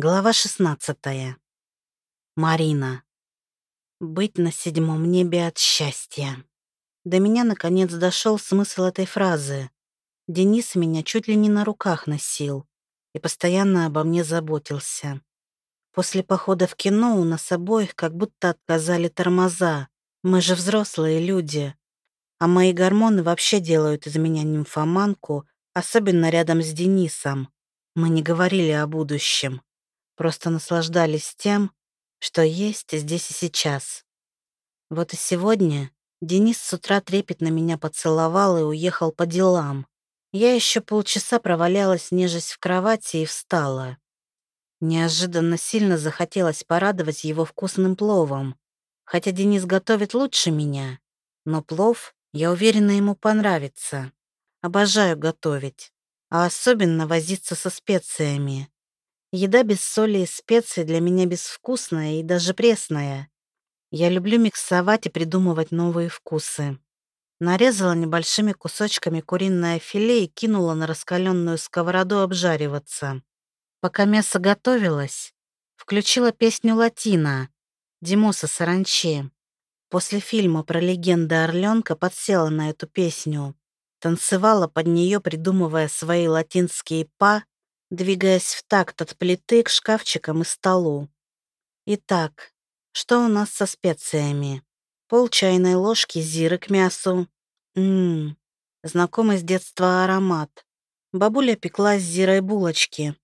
Глава 16. Марина. Быть на седьмом небе от счастья. До меня наконец дошел смысл этой фразы. Денис меня чуть ли не на руках носил и постоянно обо мне заботился. После похода в кино у нас обоих как будто отказали тормоза. Мы же взрослые люди. А мои гормоны вообще делают из меня нимфоманку, особенно рядом с Денисом. Мы не говорили о будущем просто наслаждались тем, что есть здесь и сейчас. Вот и сегодня Денис с утра трепетно меня поцеловал и уехал по делам. Я еще полчаса провалялась, нежесть в кровати, и встала. Неожиданно сильно захотелось порадовать его вкусным пловом. Хотя Денис готовит лучше меня, но плов, я уверена, ему понравится. Обожаю готовить, а особенно возиться со специями. Еда без соли и специй для меня безвкусная и даже пресная. Я люблю миксовать и придумывать новые вкусы. Нарезала небольшими кусочками куриное филе и кинула на раскаленную сковороду обжариваться. Пока мясо готовилось, включила песню «Латина» Димоса Саранчи. После фильма про легенды Орленка подсела на эту песню. Танцевала под нее, придумывая свои латинские «па» двигаясь в такт от плиты к шкафчикам и столу. Итак, что у нас со специями? Пол чайной ложки зиры к мясу. Ммм, знакомый с детства аромат. Бабуля пекла с зирой булочки.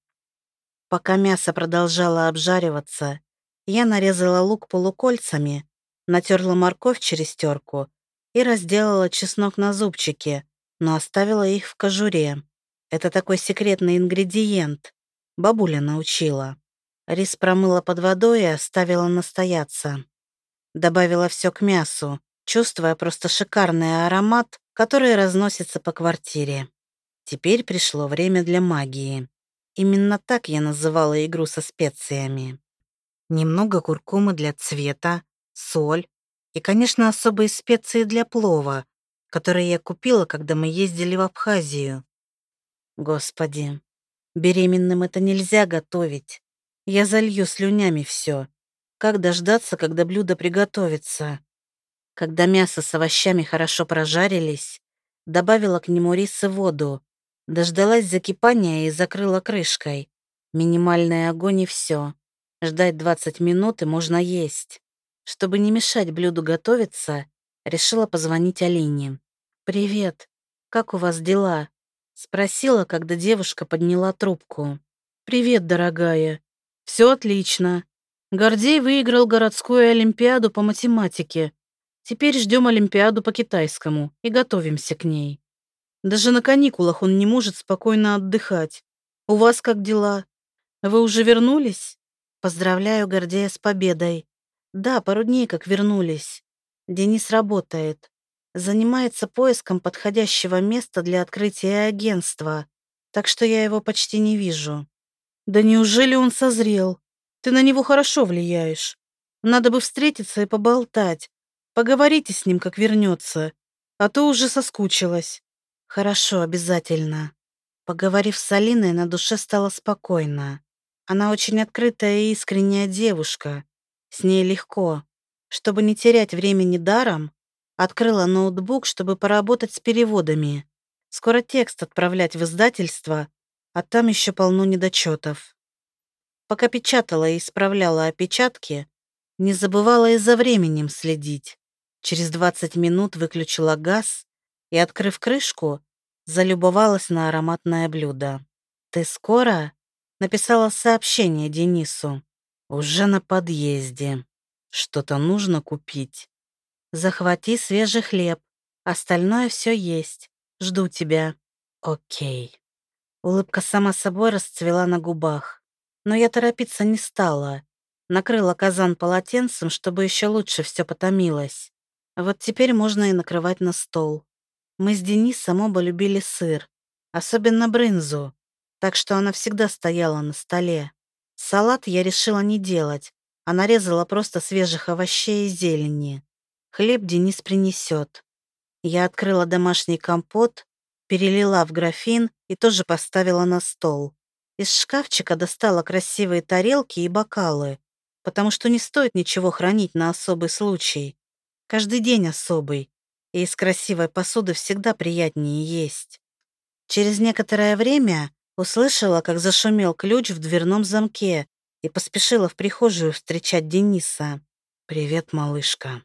Пока мясо продолжало обжариваться, я нарезала лук полукольцами, натерла морковь через терку и разделала чеснок на зубчики, но оставила их в кожуре. Это такой секретный ингредиент. Бабуля научила. Рис промыла под водой и оставила настояться. Добавила все к мясу, чувствуя просто шикарный аромат, который разносится по квартире. Теперь пришло время для магии. Именно так я называла игру со специями. Немного куркумы для цвета, соль и, конечно, особые специи для плова, которые я купила, когда мы ездили в Абхазию. Господи, беременным это нельзя готовить. Я залью слюнями все. Как дождаться, когда блюдо приготовится? Когда мясо с овощами хорошо прожарились, добавила к нему рис и воду, дождалась закипания и закрыла крышкой. Минимальный огонь и все. Ждать 20 минут и можно есть. Чтобы не мешать блюду готовиться, решила позвонить Алине. «Привет. Как у вас дела?» Спросила, когда девушка подняла трубку. «Привет, дорогая. Все отлично. Гордей выиграл городскую олимпиаду по математике. Теперь ждем олимпиаду по китайскому и готовимся к ней. Даже на каникулах он не может спокойно отдыхать. У вас как дела? Вы уже вернулись? Поздравляю Гордея с победой. Да, пару дней как вернулись. Денис работает занимается поиском подходящего места для открытия агентства, так что я его почти не вижу. Да неужели он созрел? Ты на него хорошо влияешь. Надо бы встретиться и поболтать. Поговорите с ним, как вернется, а то уже соскучилась. Хорошо, обязательно. Поговорив с Алиной, на душе стало спокойно. Она очень открытая и искренняя девушка. С ней легко. Чтобы не терять времени даром, Открыла ноутбук, чтобы поработать с переводами. Скоро текст отправлять в издательство, а там еще полно недочетов. Пока печатала и исправляла опечатки, не забывала и за временем следить. Через 20 минут выключила газ и, открыв крышку, залюбовалась на ароматное блюдо. «Ты скоро?» — написала сообщение Денису. «Уже на подъезде. Что-то нужно купить». Захвати свежий хлеб. Остальное все есть. Жду тебя. Окей. Улыбка сама собой расцвела на губах. Но я торопиться не стала. Накрыла казан полотенцем, чтобы еще лучше все потомилось. вот теперь можно и накрывать на стол. Мы с Денисом оба любили сыр, особенно брынзу, так что она всегда стояла на столе. Салат я решила не делать, а нарезала просто свежих овощей и зелени. Хлеб Денис принесет. Я открыла домашний компот, перелила в графин и тоже поставила на стол. Из шкафчика достала красивые тарелки и бокалы, потому что не стоит ничего хранить на особый случай. Каждый день особый, и из красивой посуды всегда приятнее есть. Через некоторое время услышала, как зашумел ключ в дверном замке и поспешила в прихожую встречать Дениса. «Привет, малышка».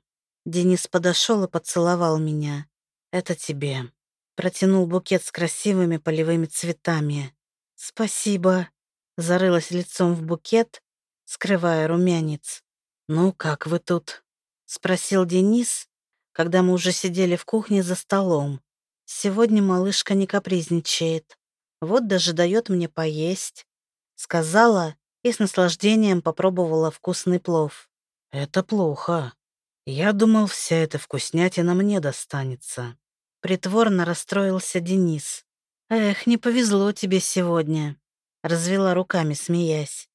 Денис подошел и поцеловал меня. «Это тебе». Протянул букет с красивыми полевыми цветами. «Спасибо». Зарылась лицом в букет, скрывая румянец. «Ну, как вы тут?» Спросил Денис, когда мы уже сидели в кухне за столом. Сегодня малышка не капризничает. Вот даже дает мне поесть. Сказала и с наслаждением попробовала вкусный плов. «Это плохо. Я думал, вся эта вкуснятина мне достанется». Притворно расстроился Денис. «Эх, не повезло тебе сегодня», — развела руками, смеясь.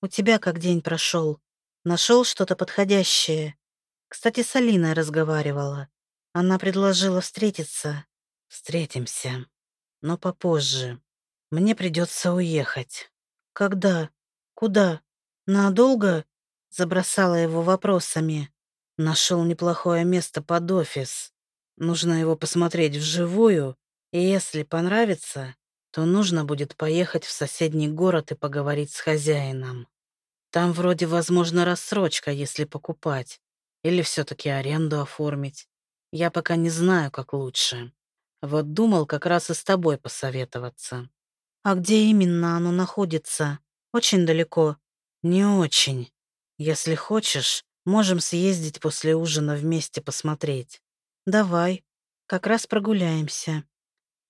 «У тебя как день прошел? Нашел что-то подходящее?» Кстати, с Алиной разговаривала. Она предложила встретиться. «Встретимся. Но попозже. Мне придется уехать». «Когда? Куда? Надолго?» Забросала его вопросами. Нашел неплохое место под офис. Нужно его посмотреть вживую, и если понравится, то нужно будет поехать в соседний город и поговорить с хозяином. Там вроде возможна рассрочка, если покупать. Или все-таки аренду оформить. Я пока не знаю, как лучше. Вот думал как раз и с тобой посоветоваться. А где именно оно находится? Очень далеко? Не очень. Если хочешь, можем съездить после ужина вместе посмотреть. Давай, как раз прогуляемся.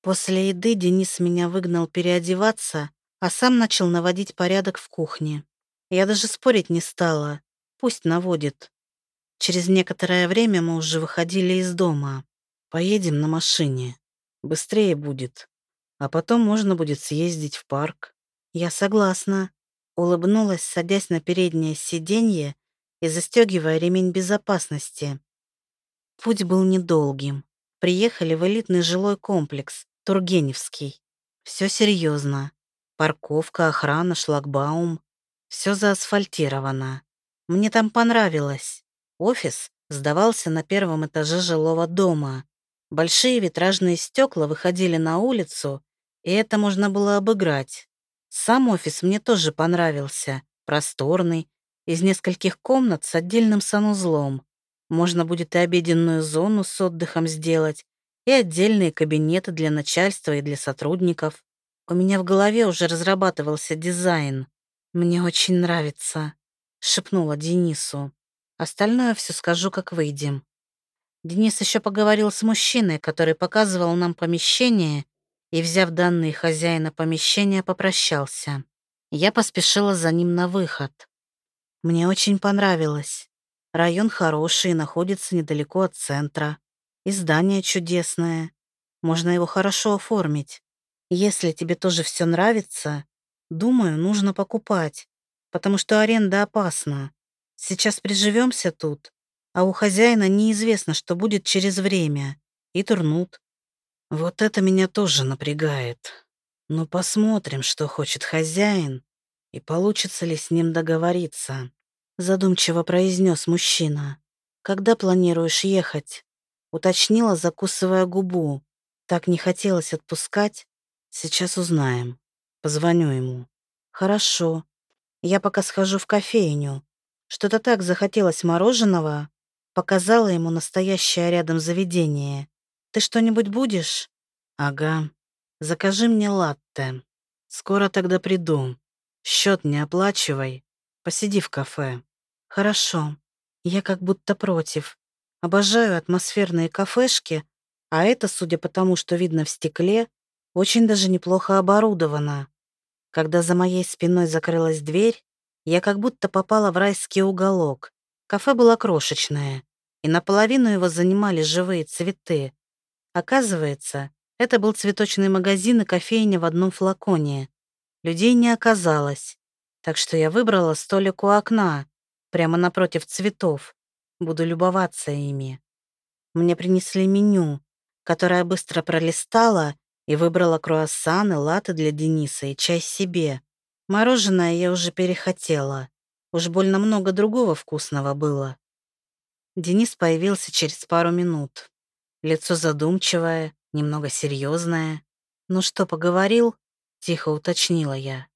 После еды Денис меня выгнал переодеваться, а сам начал наводить порядок в кухне. Я даже спорить не стала. Пусть наводит. Через некоторое время мы уже выходили из дома. Поедем на машине. Быстрее будет. А потом можно будет съездить в парк. Я согласна. Улыбнулась, садясь на переднее сиденье и застегивая ремень безопасности. Путь был недолгим. Приехали в элитный жилой комплекс, Тургеневский. Все серьезно. Парковка, охрана, шлагбаум. Все заасфальтировано. Мне там понравилось. Офис сдавался на первом этаже жилого дома. Большие витражные стекла выходили на улицу, и это можно было обыграть. Сам офис мне тоже понравился. Просторный, из нескольких комнат с отдельным санузлом. Можно будет и обеденную зону с отдыхом сделать, и отдельные кабинеты для начальства и для сотрудников. У меня в голове уже разрабатывался дизайн. «Мне очень нравится», — шепнула Денису. «Остальное все скажу, как выйдем». Денис еще поговорил с мужчиной, который показывал нам помещение, и, взяв данные хозяина помещения, попрощался. Я поспешила за ним на выход. Мне очень понравилось. Район хороший, находится недалеко от центра. И здание чудесное. Можно его хорошо оформить. Если тебе тоже все нравится, думаю, нужно покупать, потому что аренда опасна. Сейчас приживемся тут, а у хозяина неизвестно, что будет через время. И турнут. Вот это меня тоже напрягает. Но посмотрим, что хочет хозяин, и получится ли с ним договориться задумчиво произнес мужчина. «Когда планируешь ехать?» Уточнила, закусывая губу. Так не хотелось отпускать. Сейчас узнаем. Позвоню ему. Хорошо. Я пока схожу в кофейню. Что-то так захотелось мороженого. Показала ему настоящее рядом заведение. Ты что-нибудь будешь? Ага. Закажи мне латте. Скоро тогда приду. Счет не оплачивай. Посиди в кафе. Хорошо. Я как будто против. Обожаю атмосферные кафешки, а это, судя по тому, что видно в стекле, очень даже неплохо оборудовано. Когда за моей спиной закрылась дверь, я как будто попала в райский уголок. Кафе было крошечное, и наполовину его занимали живые цветы. Оказывается, это был цветочный магазин и кофейня в одном флаконе. Людей не оказалось, так что я выбрала столик у окна, прямо напротив цветов. Буду любоваться ими. Мне принесли меню, которое быстро пролистала и выбрала круассаны, латы для Дениса и чай себе. Мороженое я уже перехотела. Уж больно много другого вкусного было. Денис появился через пару минут. Лицо задумчивое, немного серьезное. «Ну что, поговорил?» — тихо уточнила я.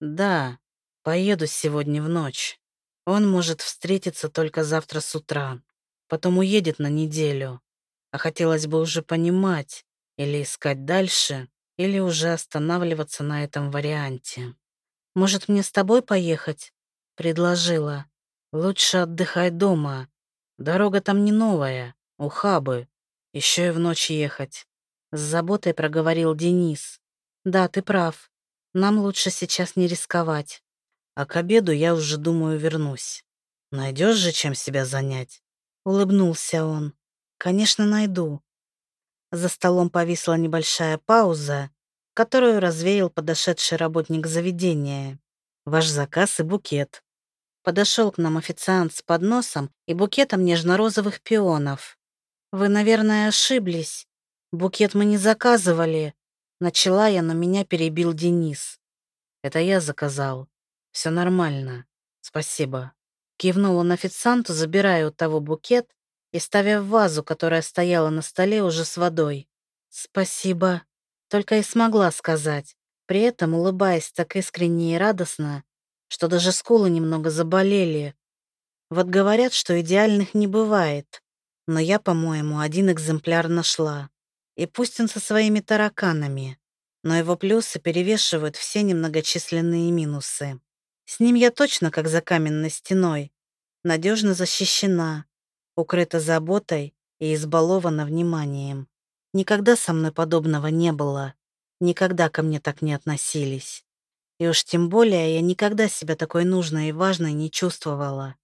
«Да, поеду сегодня в ночь. Он может встретиться только завтра с утра. Потом уедет на неделю. А хотелось бы уже понимать, или искать дальше, или уже останавливаться на этом варианте. «Может, мне с тобой поехать?» — предложила. «Лучше отдыхай дома. Дорога там не новая, ухабы. Еще и в ночь ехать». С заботой проговорил Денис. «Да, ты прав. Нам лучше сейчас не рисковать. А к обеду я уже думаю вернусь. Найдешь же, чем себя занять?» Улыбнулся он. «Конечно, найду». За столом повисла небольшая пауза, которую развеял подошедший работник заведения. «Ваш заказ и букет». Подошел к нам официант с подносом и букетом нежно-розовых пионов. «Вы, наверное, ошиблись. Букет мы не заказывали». Начала я, но меня перебил Денис. «Это я заказал. Все нормально. Спасибо». Кивнул он официанту, забирая у того букет и ставя в вазу, которая стояла на столе уже с водой. «Спасибо», только и смогла сказать, при этом улыбаясь так искренне и радостно, что даже скулы немного заболели. Вот говорят, что идеальных не бывает, но я, по-моему, один экземпляр нашла. И пусть он со своими тараканами, но его плюсы перевешивают все немногочисленные минусы. С ним я точно как за каменной стеной, надежно защищена, укрыта заботой и избалована вниманием. Никогда со мной подобного не было. Никогда ко мне так не относились. И уж тем более я никогда себя такой нужной и важной не чувствовала.